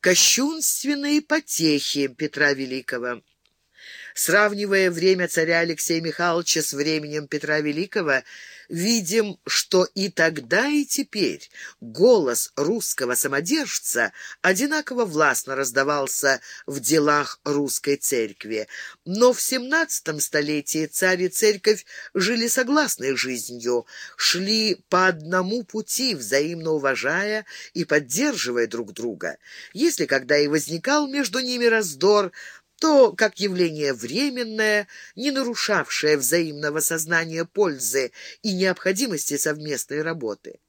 кощунственные потехи Петра Великого. Сравнивая время царя Алексея Михайловича с временем Петра Великого, видим, что и тогда, и теперь голос русского самодержца одинаково властно раздавался в делах русской церкви. Но в XVII столетии царь и церковь жили согласной жизнью, шли по одному пути, взаимно уважая и поддерживая друг друга. Если когда и возникал между ними раздор, то как явление временное, не нарушавшее взаимного сознания пользы и необходимости совместной работы.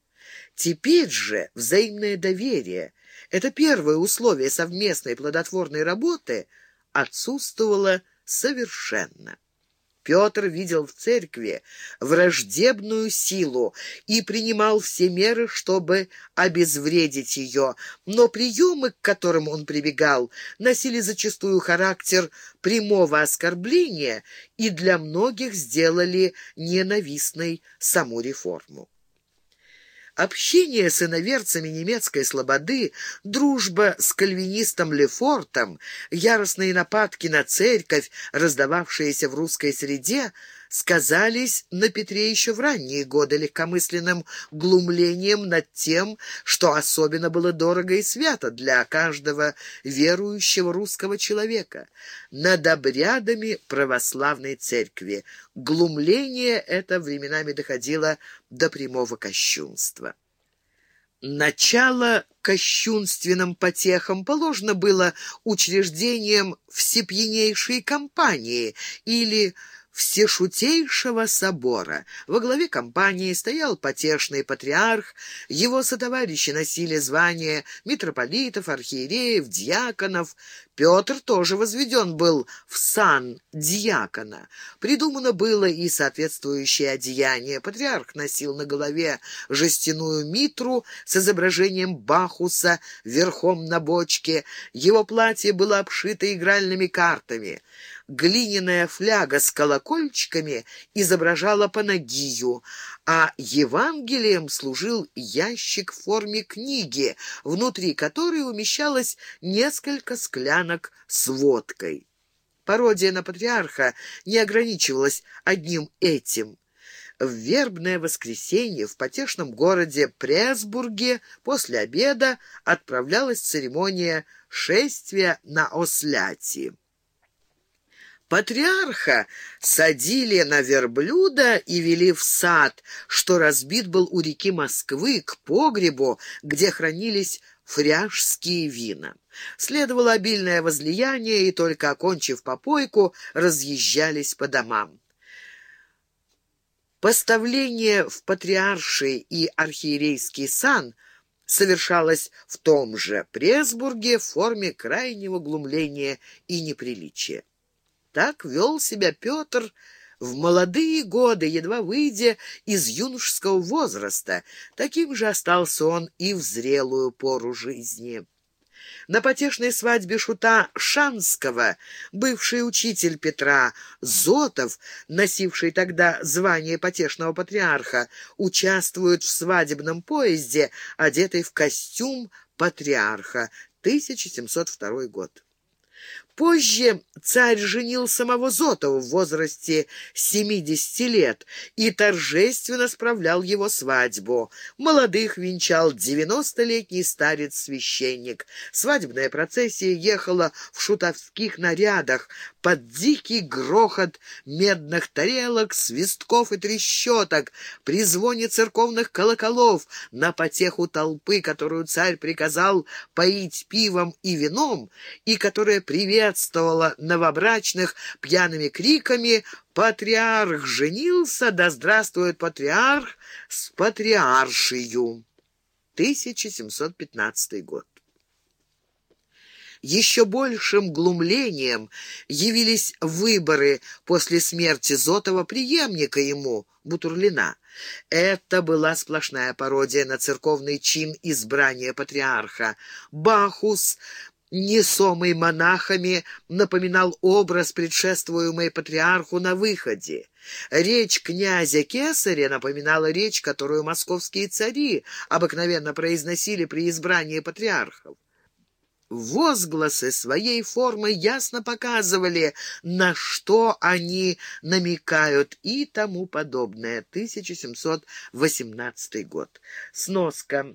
Теперь же взаимное доверие — это первое условие совместной плодотворной работы — отсутствовало совершенно. Петр видел в церкви враждебную силу и принимал все меры, чтобы обезвредить ее, но приемы, к которым он прибегал, носили зачастую характер прямого оскорбления и для многих сделали ненавистной саму реформу. Общение с иноверцами немецкой слободы, дружба с кальвинистом Лефортом, яростные нападки на церковь, раздававшиеся в русской среде, сказались на Петре еще в ранние годы легкомысленным глумлением над тем, что особенно было дорого и свято для каждого верующего русского человека, над обрядами православной церкви. Глумление это временами доходило до прямого кощунства. Начало кощунственным потехам положено было учреждением всепьянейшей компании или Всешутейшего собора. Во главе компании стоял потешный патриарх, его сотоварищи носили звания митрополитов, архиереев, диаконов. Петр тоже возведен был в сан диакона. Придумано было и соответствующее одеяние. Патриарх носил на голове жестяную митру с изображением Бахуса верхом на бочке. Его платье было обшито игральными картами глиняная фляга с колокольчиками изображала Панагию, а Евангелием служил ящик в форме книги, внутри которой умещалось несколько склянок с водкой. Пародия на патриарха не ограничивалась одним этим. В вербное воскресенье в потешном городе Пресбурге после обеда отправлялась церемония шествия на Осляти. Патриарха садили на верблюда и вели в сад, что разбит был у реки Москвы, к погребу, где хранились фряжские вина. Следовало обильное возлияние, и только окончив попойку, разъезжались по домам. Поставление в патриарший и архиерейский сан совершалось в том же Пресбурге в форме крайнего глумления и неприличия. Так вел себя Петр в молодые годы, едва выйдя из юношеского возраста. Таким же остался он и в зрелую пору жизни. На потешной свадьбе шута Шанского бывший учитель Петра Зотов, носивший тогда звание потешного патриарха, участвует в свадебном поезде, одетый в костюм патриарха, 1702 год. Позже царь женил самого Зотова в возрасте 70 лет и торжественно справлял его свадьбу. Молодых венчал 90-летний старец-священник. Свадебная процессия ехала в шутовских нарядах под дикий грохот медных тарелок, свистков и трещоток, при звоне церковных колоколов, на потеху толпы, которую царь приказал поить пивом и вином, и которая приветствовала новобрачных пьяными криками «Патриарх женился! Да здравствует патриарх с патриаршию!» 1715 год. Еще большим глумлением явились выборы после смерти Зотова преемника ему, Бутурлина. Это была сплошная пародия на церковный чин избрания патриарха. Бахус несомый монахами, напоминал образ, предшествуемый патриарху на выходе. Речь князя Кесаря напоминала речь, которую московские цари обыкновенно произносили при избрании патриархов. возгласы своей формы ясно показывали, на что они намекают и тому подобное. 1718 год. Сноска.